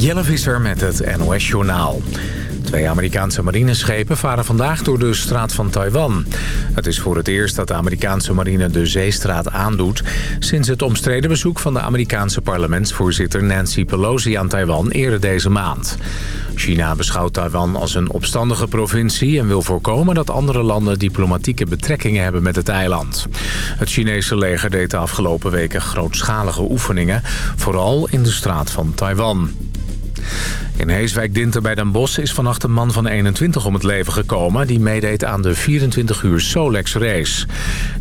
Jelle Visser met het NOS-journaal. Twee Amerikaanse marineschepen varen vandaag door de straat van Taiwan. Het is voor het eerst dat de Amerikaanse marine de zeestraat aandoet... sinds het omstreden bezoek van de Amerikaanse parlementsvoorzitter Nancy Pelosi aan Taiwan eerder deze maand. China beschouwt Taiwan als een opstandige provincie... en wil voorkomen dat andere landen diplomatieke betrekkingen hebben met het eiland. Het Chinese leger deed de afgelopen weken grootschalige oefeningen... vooral in de straat van Taiwan. In Heeswijk-Dinter bij Den Bosch is vannacht een man van 21 om het leven gekomen... die meedeed aan de 24 uur Solex race.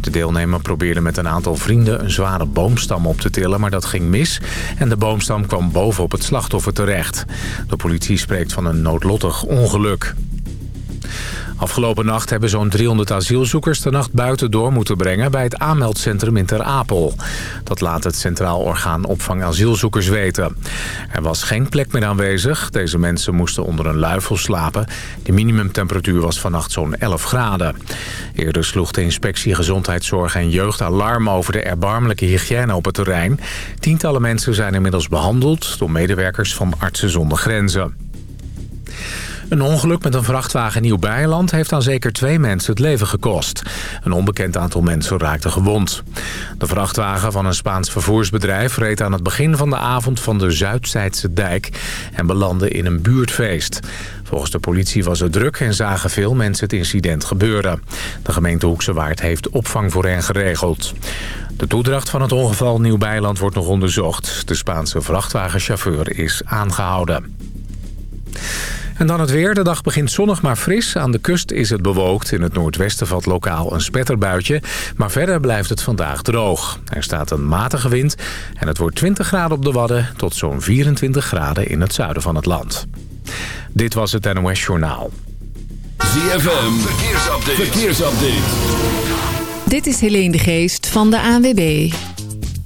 De deelnemer probeerde met een aantal vrienden een zware boomstam op te tillen... maar dat ging mis en de boomstam kwam bovenop het slachtoffer terecht. De politie spreekt van een noodlottig ongeluk. Afgelopen nacht hebben zo'n 300 asielzoekers de nacht buiten door moeten brengen bij het aanmeldcentrum in Ter Apel. Dat laat het Centraal Orgaan Opvang Asielzoekers weten. Er was geen plek meer aanwezig. Deze mensen moesten onder een luifel slapen. De minimumtemperatuur was vannacht zo'n 11 graden. Eerder sloeg de inspectie Gezondheidszorg en Jeugd alarm over de erbarmelijke hygiëne op het terrein. Tientallen mensen zijn inmiddels behandeld door medewerkers van Artsen zonder Grenzen. Een ongeluk met een vrachtwagen in Nieuw-Beierland heeft aan zeker twee mensen het leven gekost. Een onbekend aantal mensen raakte gewond. De vrachtwagen van een Spaans vervoersbedrijf reed aan het begin van de avond van de Zuidzijdse dijk en belandde in een buurtfeest. Volgens de politie was het druk en zagen veel mensen het incident gebeuren. De gemeente Hoekse Waard heeft opvang voor hen geregeld. De toedracht van het ongeval Nieuw-Beierland wordt nog onderzocht. De Spaanse vrachtwagenchauffeur is aangehouden. En dan het weer. De dag begint zonnig maar fris. Aan de kust is het bewolkt. In het noordwesten valt lokaal een spetterbuitje. Maar verder blijft het vandaag droog. Er staat een matige wind. En het wordt 20 graden op de Wadden... tot zo'n 24 graden in het zuiden van het land. Dit was het NOS Journaal. ZFM. Verkeersupdate. Verkeersupdate. Dit is Helene de Geest van de ANWB.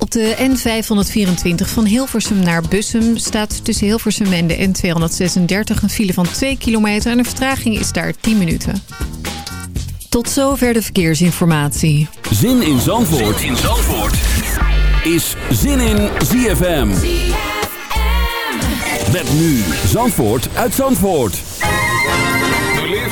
Op de N524 van Hilversum naar Bussum staat tussen Hilversum en de N236 een file van 2 kilometer en de vertraging is daar 10 minuten. Tot zover de verkeersinformatie. Zin in Zandvoort, zin in Zandvoort. is Zin in ZFM. ZFM. Met nu Zandvoort uit Zandvoort.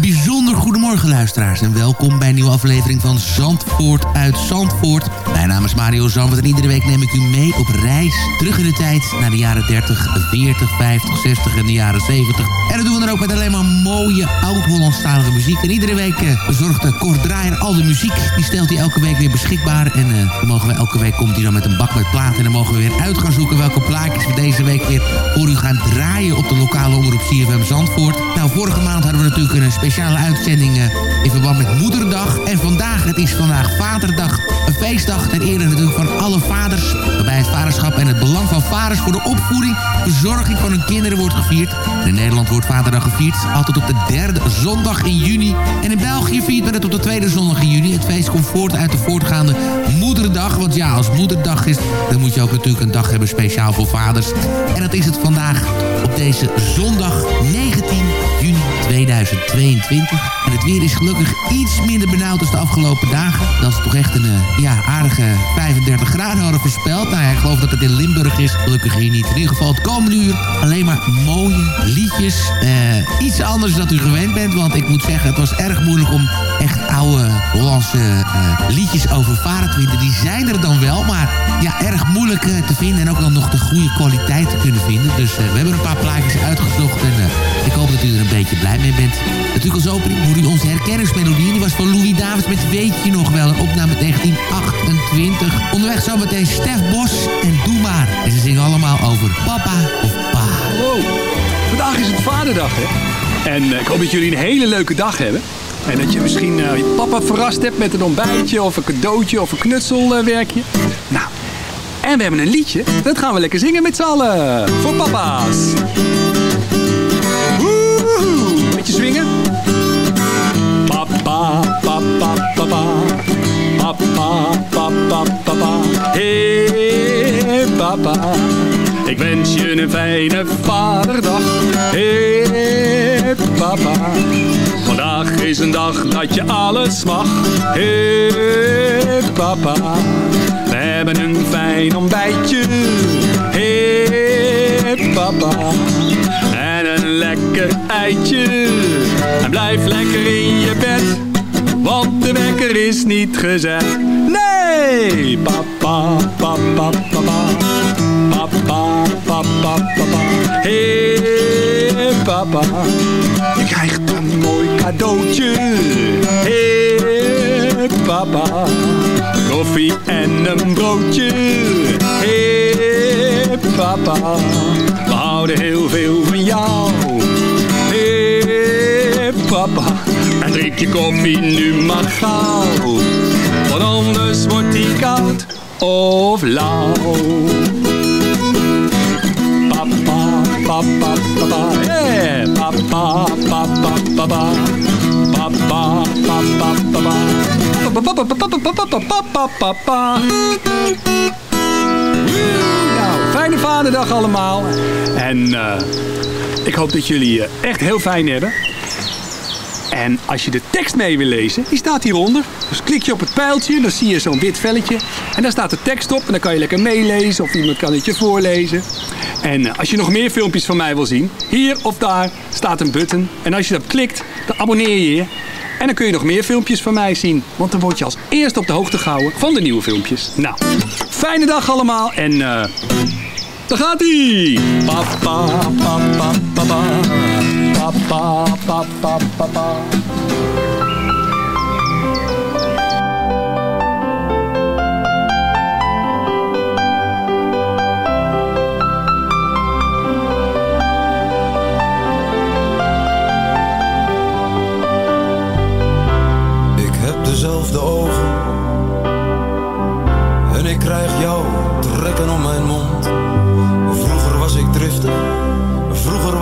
Bijzonder goedemorgen luisteraars en welkom bij een nieuwe aflevering van Zandvoort uit Zandvoort. Mijn naam is Mario Zandvoort en iedere week neem ik u mee op reis terug in de tijd naar de jaren 30, 40, 50, 60 en de jaren 70. En dat doen we dan ook met alleen maar mooie oud-Hollandstalige muziek. En iedere week eh, bezorgt uh, Kort Draaier al de muziek. Die stelt hij elke week weer beschikbaar. En eh, mogen we elke week komt hij dan met een bak met platen. En dan mogen we weer uit gaan zoeken welke plaatjes we deze week weer voor u gaan draaien op de lokale omroep CFM Zandvoort. Nou, vorige maand hadden we natuurlijk een speciale uitzending eh, in verband met Moederdag. En vandaag, het is vandaag Vaderdag. Een feestdag ter ere natuurlijk van alle vaders. Waarbij het vaderschap en het belang van vaders voor de opvoeding, verzorging van hun kinderen wordt gevierd. In Nederland wordt Vaderdag gevierd altijd op de derde zondag in juni. En in België viert men het op de tweede zondag in juni. Het feest komt voort uit de voortgaande Moederdag. Want ja, als Moederdag is, dan moet je ook natuurlijk een dag hebben speciaal voor vaders. En dat is het vandaag op deze zondag 19 juni 2022. Het weer is gelukkig iets minder benauwd als de afgelopen dagen. Dat is toch echt een eh, ja, aardige 35 graden hadden voorspeld. Nou ik geloof dat het in Limburg is. Gelukkig hier niet. In ieder geval het komende uur alleen maar mooie liedjes. Eh, iets anders dan u gewend bent. Want ik moet zeggen, het was erg moeilijk om echt oude Hollandse eh, liedjes over varen te vinden. Die zijn er dan wel, maar ja, erg moeilijk te vinden. En ook dan nog de goede kwaliteit te kunnen vinden. Dus we hebben een paar plaatjes uitgezocht. En ik hoop dat u er een beetje blij mee bent. Natuurlijk als opening hoor u onze herkenningsmelodie. En die was van Louis Davids met Weet je nog wel. Een opname uit 1928. Onderweg zometeen Stef Bos en Doe maar. En ze zingen allemaal over papa of pa. Vandaag is het vaderdag, hè? En eh, ik hoop dat jullie een hele leuke dag hebben. En dat je misschien eh, je papa verrast hebt met een ontbijtje of een cadeautje of een knutselwerkje. nou, en we hebben een liedje. Dat gaan we lekker zingen met z'n allen. Voor papa's. Woehoe. Beetje swingen. Papa, papa. Papa, papa. Hey, papa. Ik wens je een fijne vaderdag. Hey, papa. Vandaag is een dag dat je alles mag. Hey, papa. We hebben een fijn ontbijtje. Hey, papa. En een lekker eitje. En blijf lekker in je bed. Want de wekker is niet gezet. Nee! Papa, papa, papa. Papa, papa, papa. Hey, papa. Je krijgt een mooi cadeautje. Hey, papa. Koffie en een broodje. Hey, papa. We houden heel veel van jou. Hey, papa. Drink je koffie nu maar gauw. Want anders wordt die koud of lauw. Papa, papa, papa, yeah. Papa, papa, papa. Papa, papa, papa. Papa, papa, papa, papa. Nou, fijne vaderdag allemaal. En eh, ik hoop dat jullie het echt heel fijn hebben. En als je de tekst mee wil lezen, die staat hieronder. Dus klik je op het pijltje, dan zie je zo'n wit velletje. En daar staat de tekst op en dan kan je lekker meelezen of iemand kan het je voorlezen. En eh, als je nog meer filmpjes van mij wil zien, hier of daar staat een button. En als je daarop klikt, dan abonneer je je. En dan kun je nog meer filmpjes van mij zien. Want dan word je als eerste op de hoogte gehouden van de nieuwe filmpjes. Nou, fijne dag allemaal en... eh daar gaat ie! Papa, papa, papa. Papa, papa, papa. Ik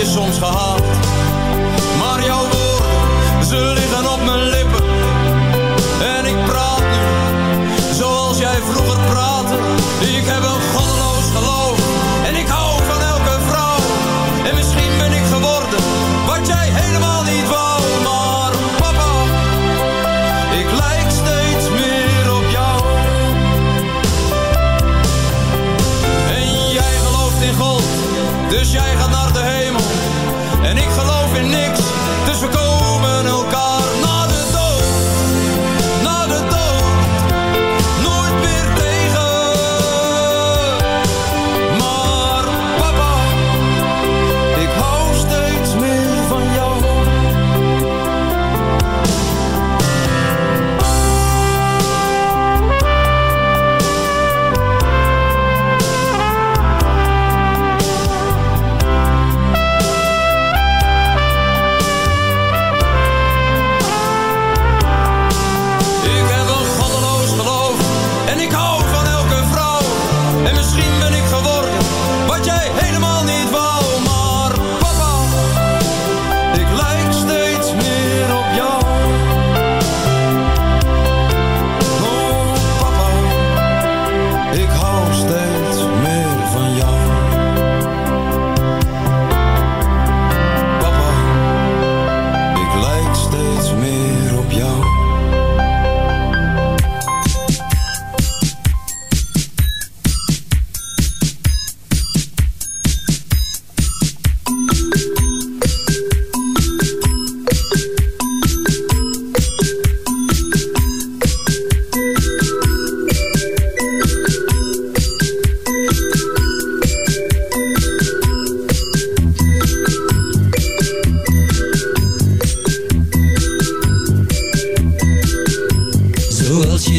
je soms gehaald. Maar jouw woorden, ze liggen op mijn lippen. En ik praat nu, zoals jij vroeger praatte. Ik heb een goddeloos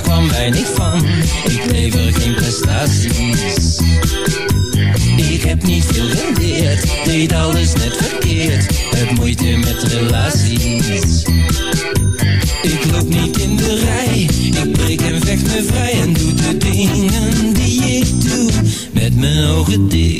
Daar kwam weinig van. Ik lever geen prestaties. Ik heb niet veel geleerd, deed alles net verkeerd. Heb moeite met relaties. Ik loop niet in de rij, ik breek en vecht me vrij en doe de dingen die ik doe, met mijn ogen dicht.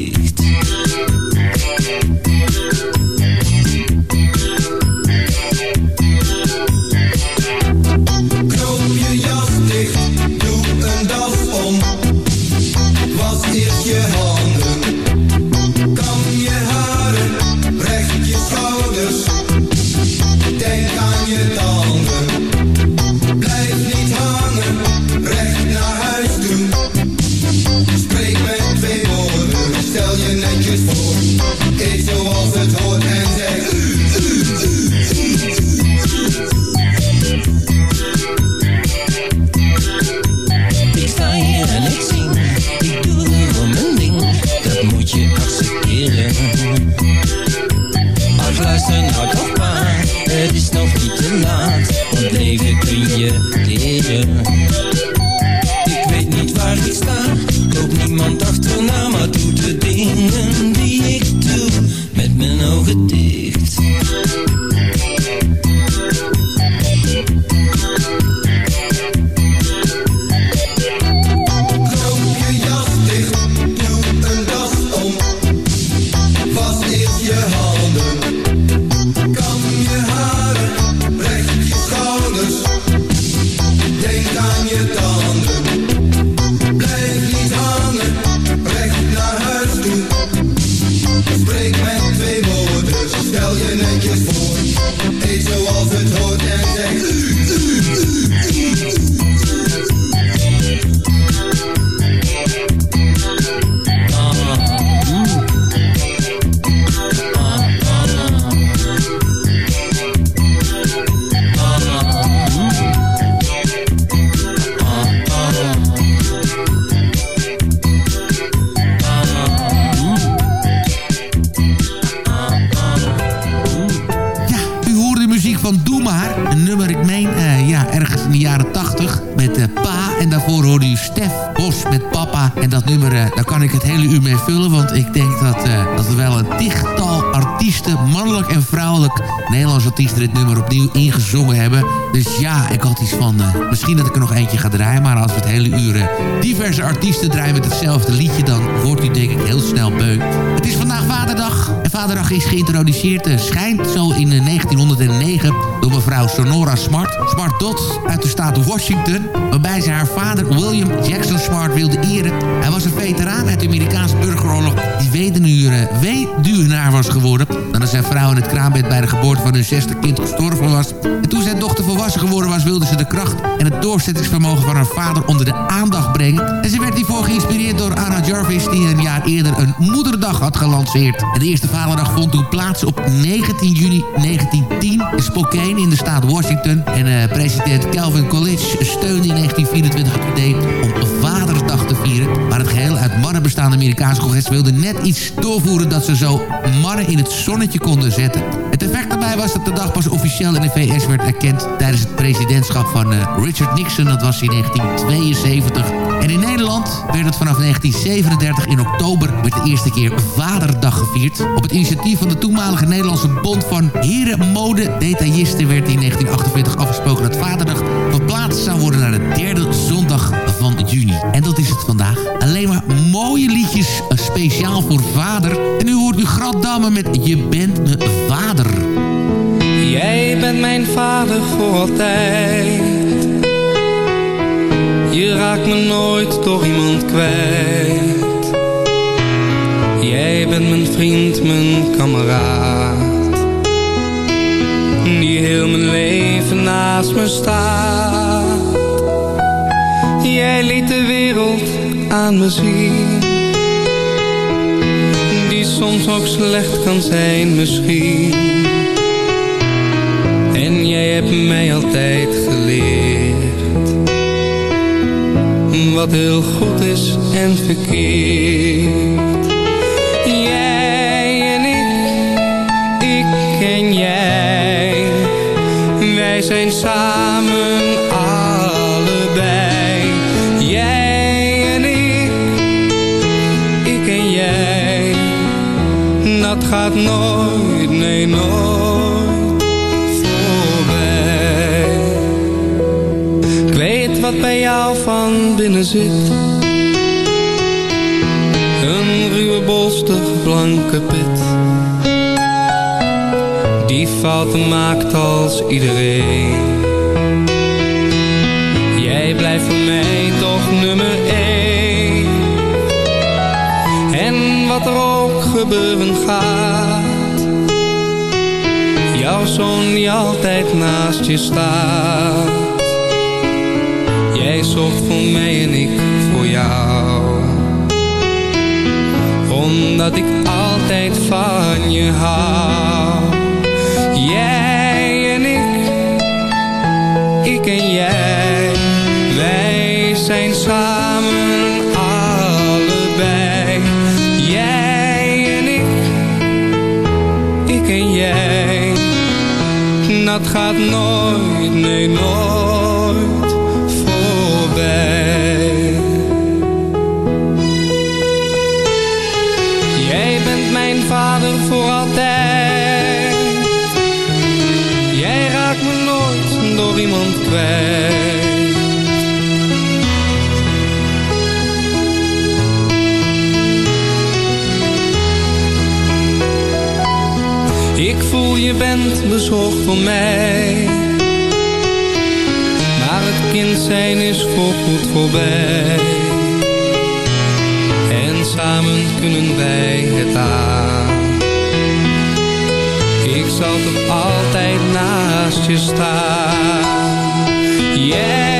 Is geïntroduceerd, eh, schijnt zo in eh, 1909... door mevrouw Sonora Smart. Smart Dot uit de staat Washington. Waarbij ze haar vader William Jackson Smart wilde eren. Hij was een veteraan uit de Amerikaanse burgeroorlog... die weduwnaar was geworden... zijn vrouw in het kraambed bij de geboorte van hun zesde kind gestorven was. En toen zijn dochter volwassen geworden was... wilde ze de kracht en het doorzettingsvermogen van haar vader onder de aandacht brengen. En ze werd hiervoor geïnspireerd door Anna Jarvis... die een jaar eerder een moederdag had gelanceerd. En de eerste vaderdag vond toen plaats op 19 juni 1910... in Spokane in de staat Washington. En eh, president Calvin Coolidge steunde in 1924 het idee om Vadersdag te vieren. Maar het geheel uit mannen bestaande Amerikaanse congres wilde net iets doorvoeren... dat ze zo mannen in het zonnetje konden zetten. Het effect daarbij was dat de dag pas officieel in de VS werd erkend... tijdens het presidentschap van eh, Richard Nixon, dat was in 1972. En in Nederland werd het vanaf 1937 in oktober... werd de eerste keer Vaderdag gevierd. Op het initiatief van de toenmalige Nederlandse Bond van Herenmode Detailisten... werd in 1948 afgesproken dat Vaderdag verplaatst zou worden... naar de derde zondag juni. En dat is het vandaag. Alleen maar mooie liedjes, eh, speciaal voor vader. En nu hoort u Graddamme met Je bent mijn vader. Jij bent mijn vader voor altijd. Je raakt me nooit door iemand kwijt. Jij bent mijn vriend, mijn kameraad. Die heel mijn leven naast me staat. Jij liet de wereld aan me zien. Die soms ook slecht kan zijn misschien. En jij hebt mij altijd geleerd. Wat heel goed is en verkeerd. Jij en ik, ik en jij. Wij zijn samen Dat gaat nooit, nee nooit voorbij. Ik weet wat bij jou van binnen zit. Een ruwe bolstig blanke pit. Die fouten maakt als iedereen. Jij blijft voor mij toch nummer één. En wat er ook gebeuren gaat. Jouw zoon die altijd naast je staat. Jij zorgt voor mij en ik voor jou. Omdat ik altijd van je hou. Jij en ik, ik en jij. Wij zijn samen Dat gaat nooit, nee nooit voorbij. Jij bent mijn vader voor altijd. Jij raakt me nooit door iemand kwijt. Je bent bezorgd voor mij. Maar het kind zijn is voorgoed voorbij. En samen kunnen wij het aan. Ik zal toch altijd naast je staan. Jij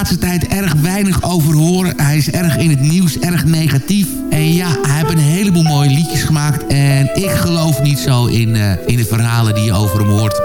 Laatste tijd erg weinig over horen. Hij is erg in het nieuws, erg negatief. En ja, hij heeft een heleboel mooie liedjes gemaakt. En ik geloof niet zo in, uh, in de verhalen die je over hem hoort.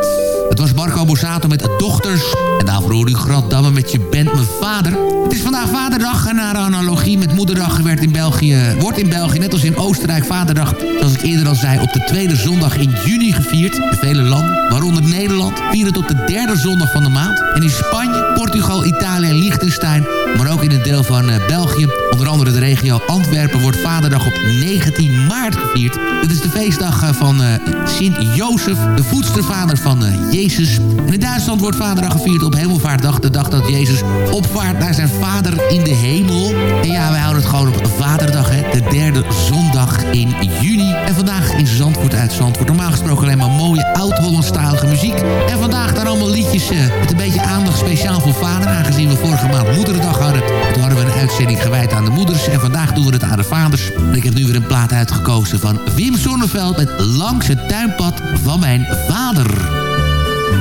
Het was Marco Borsato met Dochters. En daarvoor hoorde u Grant met Je bent mijn vader. Het is vandaag Vaderdag en naar analogie met Moederdag werd in België, wordt in België, net als in Oostenrijk, Vaderdag, zoals ik eerder al zei, op de tweede zondag in juni gevierd. In vele landen, waaronder Nederland, vieren op de derde zondag van de maand. En in Spanje, Portugal, Italië en Liechtenstein, maar ook in een deel van uh, België, onder andere de regio Antwerpen, wordt Vaderdag op 19 maart gevierd. Dit is de feestdag uh, van uh, Sint-Jozef, de voedstervader van Jezus. En in Duitsland wordt Vaderdag gevierd op Hemelvaartdag, de dag dat Jezus opvaart naar zijn vader in de hemel. En ja, wij houden het gewoon op Vaderdag, hè, de derde zondag in juni. En vandaag in Zandvoort uit Zandvoort. Normaal gesproken alleen maar mooie oud-Hollandstalige muziek. En vandaag dan allemaal liedjes uh, met een beetje aandacht speciaal voor vader. Aangezien we vorige maand Moederdag hadden. Toen hadden we een uitzending gewijd aan de moeders. En vandaag doen we het aan de vaders. En ik heb nu weer een plaat uitgekozen van Wim Sonneveld met Langs het tuinpad van mijn vader.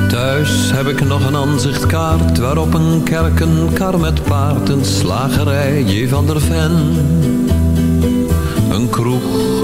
Thuis heb ik nog een aanzichtkaart waarop een kerk, een kar met paard, een slagerij, J. van der Ven. Een kroeg,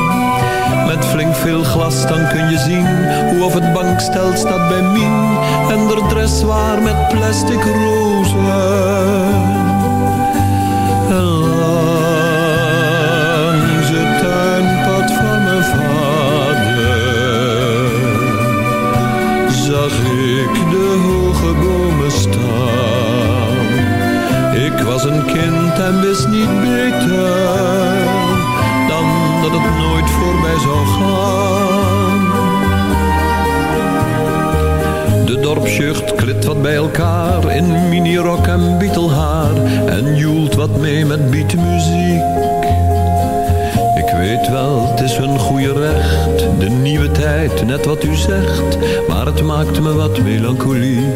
Veel glas dan kun je zien hoe of het bankstel staat bij Mien. En de dressoir met plastic rozen. En langs het tuinpad van mijn vader zag ik de hoge bomen staan. Ik was een kind en wist niet beter dat het nooit voorbij zou gaan. De dorpsjucht klit wat bij elkaar in minirok en bietelhaar en joelt wat mee met beatmuziek. Ik weet wel, het is hun goede recht, de nieuwe tijd, net wat u zegt, maar het maakt me wat melancholiek.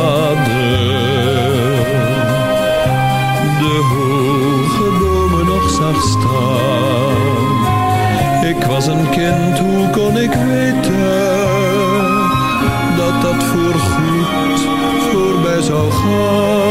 Ik was een kind, hoe kon ik weten dat dat voorgoed voorbij zou gaan?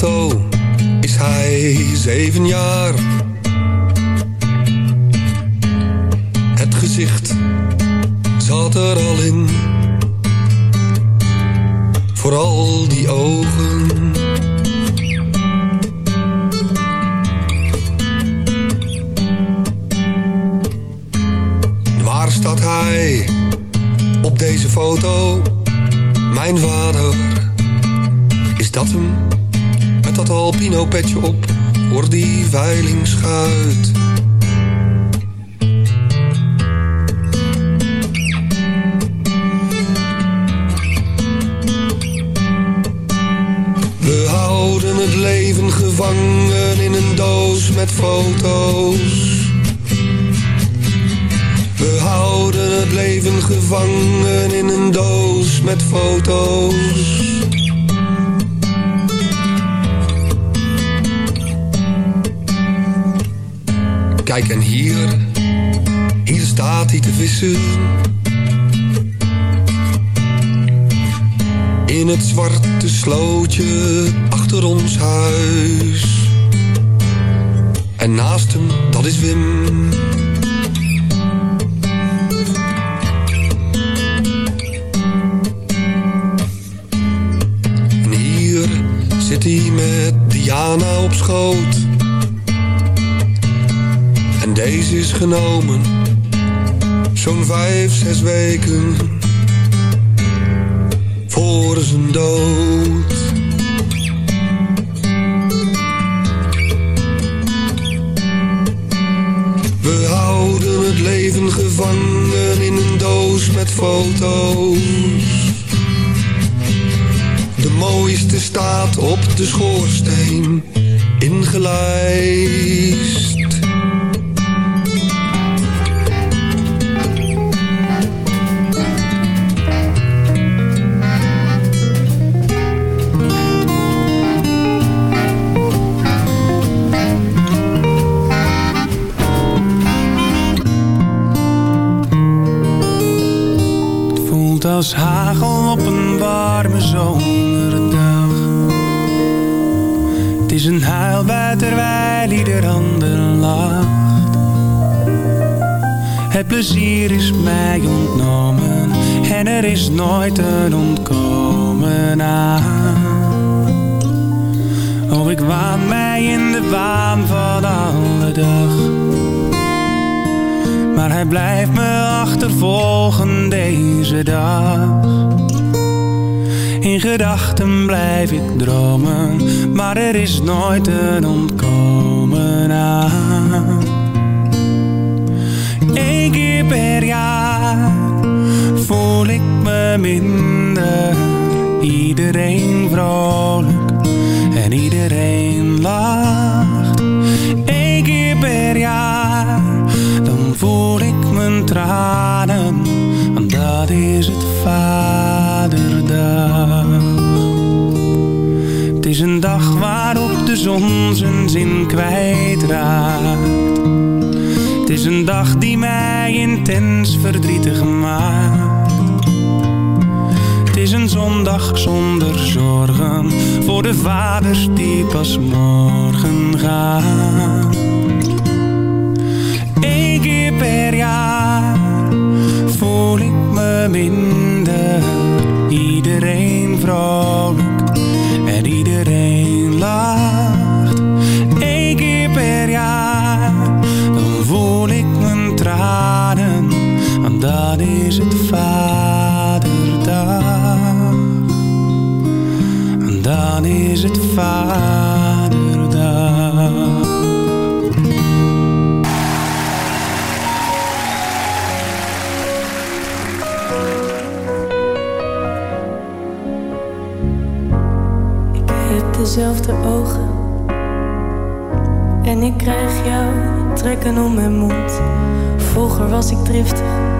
foto is hij zeven jaar. Petje op voor die veilingschuit. We houden het leven gevangen in een doos met foto's. We houden het leven gevangen in een doos met foto's. Kijk en hier, hier staat hij te vissen. In het zwarte slootje achter ons huis. En naast hem, dat is Wim. En hier zit hij met Diana op schoot. Deze is genomen, zo'n vijf, zes weken voor zijn dood. We houden het leven gevangen in een doos met foto's. De mooiste staat op de schoorsteen ingelijst. Plezier is mij ontnomen en er is nooit een ontkomen aan. Oh, ik waan mij in de waan van alle dag. Maar hij blijft me achtervolgen deze dag. In gedachten blijf ik dromen, maar er is nooit een ontkomen aan. Eén keer per jaar voel ik me minder, iedereen vrolijk. en iedereen lacht. Eén keer per jaar, dan voel ik mijn tranen, want dat is het vaderdag. Het is een dag waarop de zon zijn zin kwijtraakt. Het is een dag die mij intens verdrietig maakt. Het is een zondag zonder zorgen voor de vaders die pas morgen gaan. Eén keer per jaar voel ik me minder. Iedereen vrolijk is het vaderdag. Dan is het vaderdag. heb dezelfde ogen. En ik krijg jou trekken om mijn mond. Vroeger was ik driftig,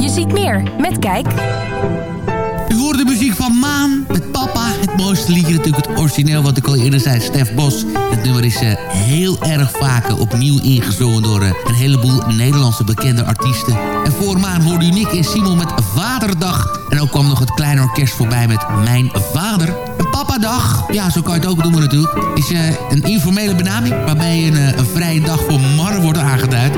Je ziet meer met Kijk. U hoort de muziek van Maan met Papa. Het mooiste liedje natuurlijk het origineel wat ik al eerder zei, Stef Bos. Het nummer is eh, heel erg vaak eh, opnieuw ingezongen door eh, een heleboel Nederlandse bekende artiesten. En voor Maan hoorde u Nick en Simon met Vaderdag. En ook kwam nog het kleine orkest voorbij met Mijn Vader. Een papadag, ja zo kan je het ook noemen natuurlijk, is een informele benaming... waarbij een, een vrije dag voor mannen wordt aangeduid...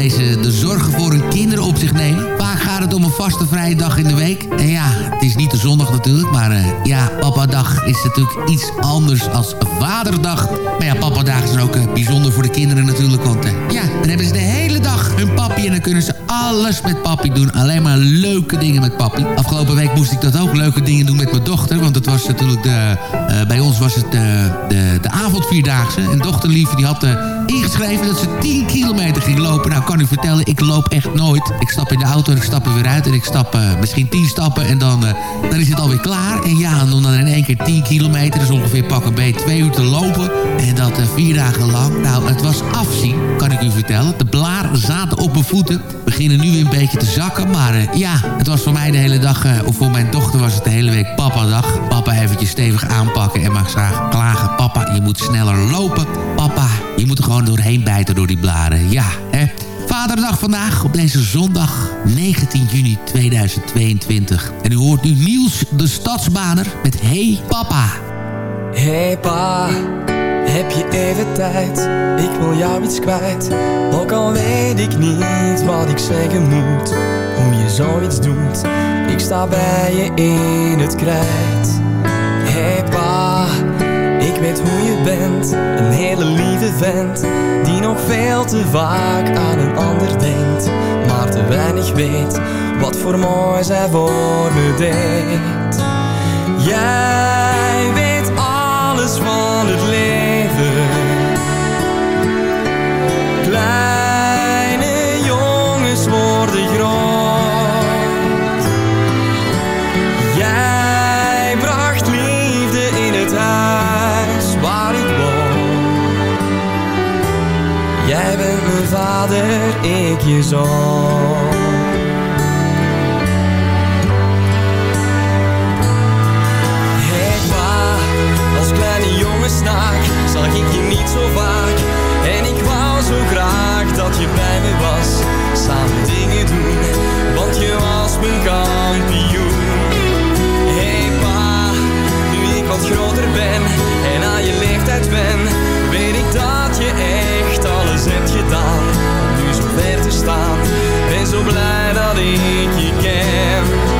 deze de zorgen voor hun kinderen op zich nemen. Vaak gaat het om een vaste vrije dag in de week. En ja, het is niet de zondag natuurlijk, maar eh, ja, papadag is natuurlijk iets anders als vaderdag. Maar ja, papadag is ook eh, bijzonder voor de kinderen natuurlijk, want eh, ja, dan hebben ze de hele dag hun papi. En dan kunnen ze alles met papi doen. Alleen maar leuke dingen met papi. Afgelopen week moest ik dat ook leuke dingen doen met mijn dochter. Want het was natuurlijk de, uh, bij ons was het de, de, de avondvierdaagse. En dochterlieve die had uh, ingeschreven dat ze 10 kilometer ging lopen. Nou kan u vertellen, ik loop echt nooit. Ik stap in de auto en ik stap er weer uit. En ik stap uh, misschien 10 stappen en dan, dan is het alweer klaar. En ja, en dan in één keer 10 kilometer. Dus ongeveer pakken B twee uur te lopen. En dat vier dagen lang. Nou, het was afzien, kan ik u vertellen. De blaren zaten op mijn voeten. Beginnen nu weer een beetje te zakken. Maar ja, het was voor mij de hele dag... of voor mijn dochter was het de hele week papa-dag. Papa eventjes stevig aanpakken en maar klagen. Papa, je moet sneller lopen. Papa, je moet er gewoon doorheen bijten door die blaren. Ja, hè. Vaderdag vandaag op deze zondag 19 juni 2022. En u hoort nu Niels de Stadsbaner met Hey Papa. Hey pa, heb je even tijd? Ik wil jou iets kwijt. Ook al weet ik niet wat ik zeggen moet. Hoe je zoiets doet. Ik sta bij je in het krijt. Hey pa, ik weet hoe je bent. Die nog veel te vaak aan een ander denkt. Maar te weinig weet wat voor mooi zij voor me deed. Jij vader, ik je zoon. snaak zag ik je niet zo vaak. En ik wou zo graag dat je bij me was. Samen dingen doen, want je was mijn kampioen. Hey pa, nu ik wat groter ben En aan je leeftijd ben gedaan nu zo ver te staan. Ben zo blij dat ik je ken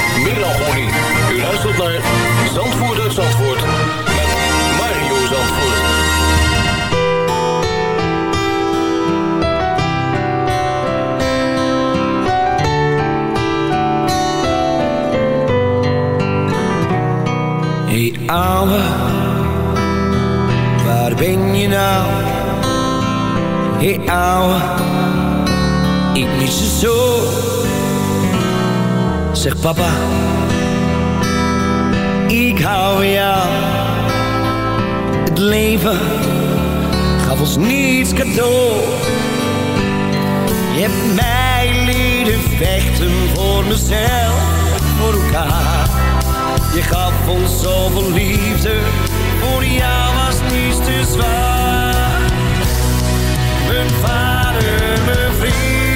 melancholie. U luistert naar Zandvoort uit Zandvoort met Mario Zandvoort. Hey ouwe, waar ben je nou? Hey ouwe, ik mis je zo. Zeg papa, ik hou jou. Het leven gaf ons niets cadeau. Je hebt mij leren vechten voor mezelf, voor elkaar. Je gaf ons zoveel liefde, voor jou was niets te zwaar. Mijn vader, mijn vriend.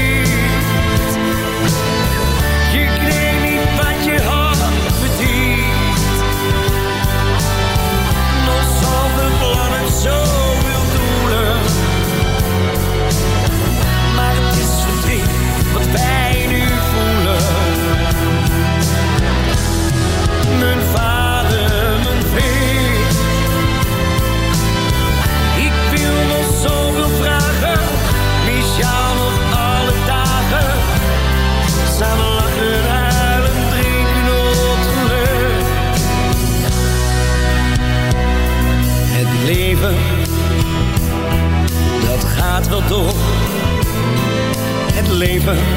Het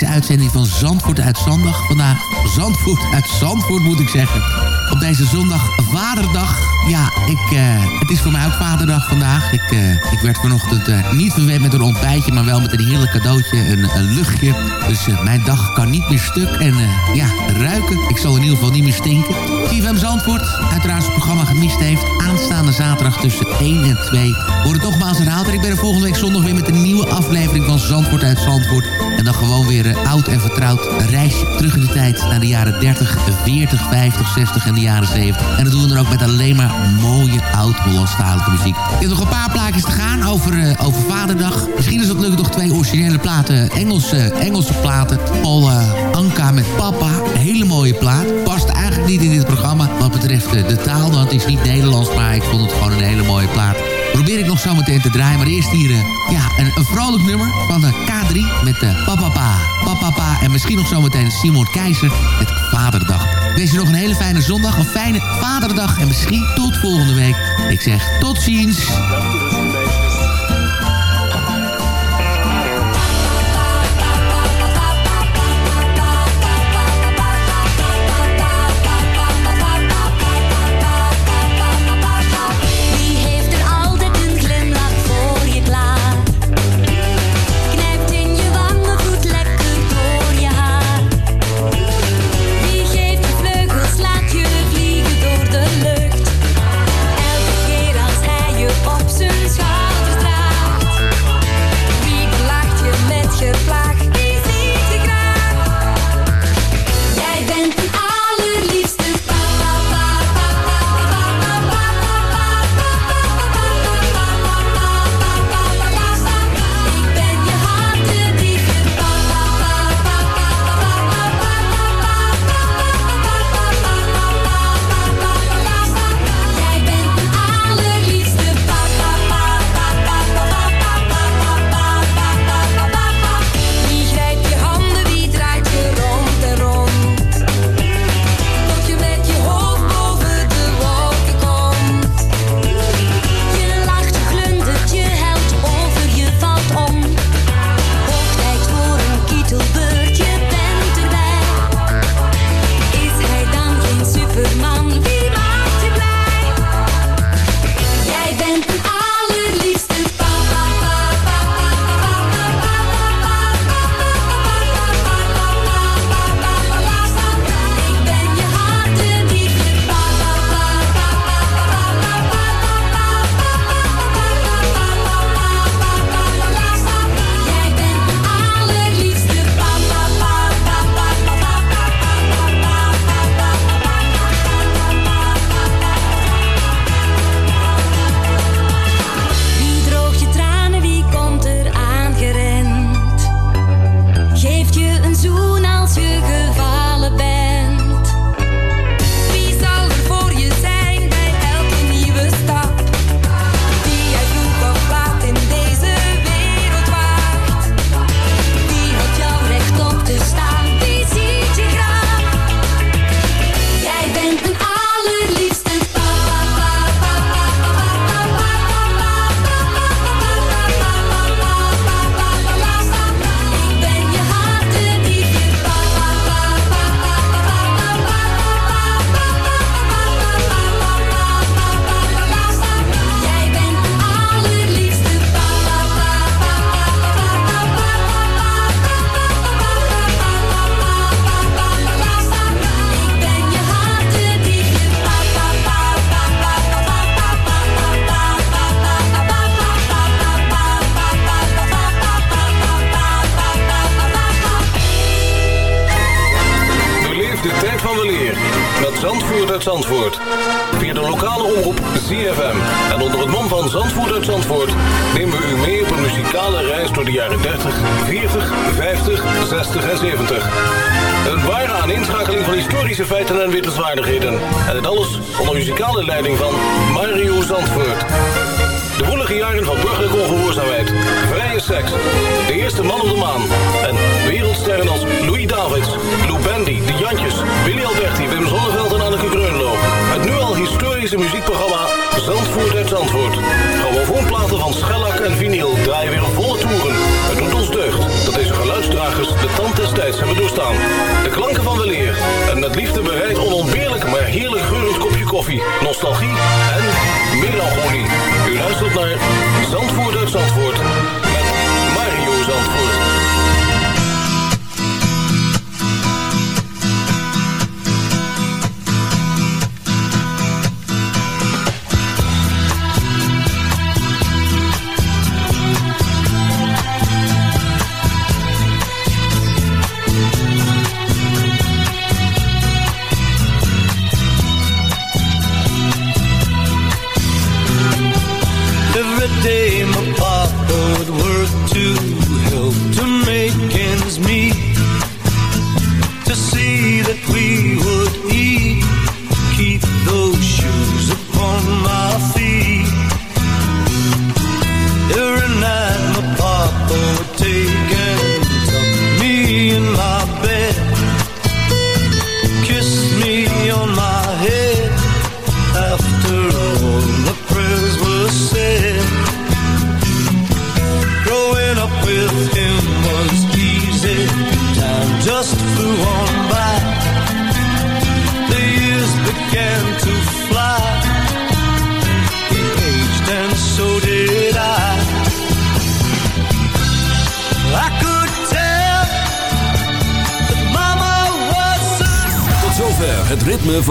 deze uitzending van Zandvoort uit Zondag. Vandaag Zandvoort uit Zandvoort moet ik zeggen. Op deze zondag Vaderdag. Ja, ik, uh, het is voor mij ook vaderdag vandaag. Ik, uh, ik werd vanochtend uh, niet verwend met een ontbijtje, maar wel met een heerlijk cadeautje, een, een luchtje. Dus mijn dag kan niet meer stuk en ja, ruiken. Ik zal in ieder geval niet meer stinken. CFM Zandvoort, uiteraard het programma gemist heeft. Aanstaande zaterdag tussen 1 en 2. Wordt het nogmaals herhaald en ik ben er volgende week zondag weer met een nieuwe aflevering van Zandvoort uit Zandvoort. En dan gewoon weer oud en vertrouwd. Reisje terug in de tijd naar de jaren 30, 40, 50, 60 en de jaren 70. En dat doen we dan ook met alleen maar mooie oud-Hollandstalige muziek. Ik heb nog een paar plaatjes te gaan over, uh, over Vaderdag. Misschien is het leuk nog twee originele platen. Engelse, Engelse platen. Paul uh, Anka met Papa. Hele mooie plaat. Past eigenlijk niet in dit programma wat betreft uh, de taal. Want het is niet Nederlands, maar ik vond het gewoon een hele mooie plaat. Probeer ik nog zo meteen te draaien. Maar eerst hier ja, een, vrolijk nummer van de K3 met de Papapa. Papapa. En misschien nog zometeen Simon Keizer met Vaderdag. Wees je nog een hele fijne zondag, een fijne vaderdag en misschien tot volgende week. Ik zeg tot ziens.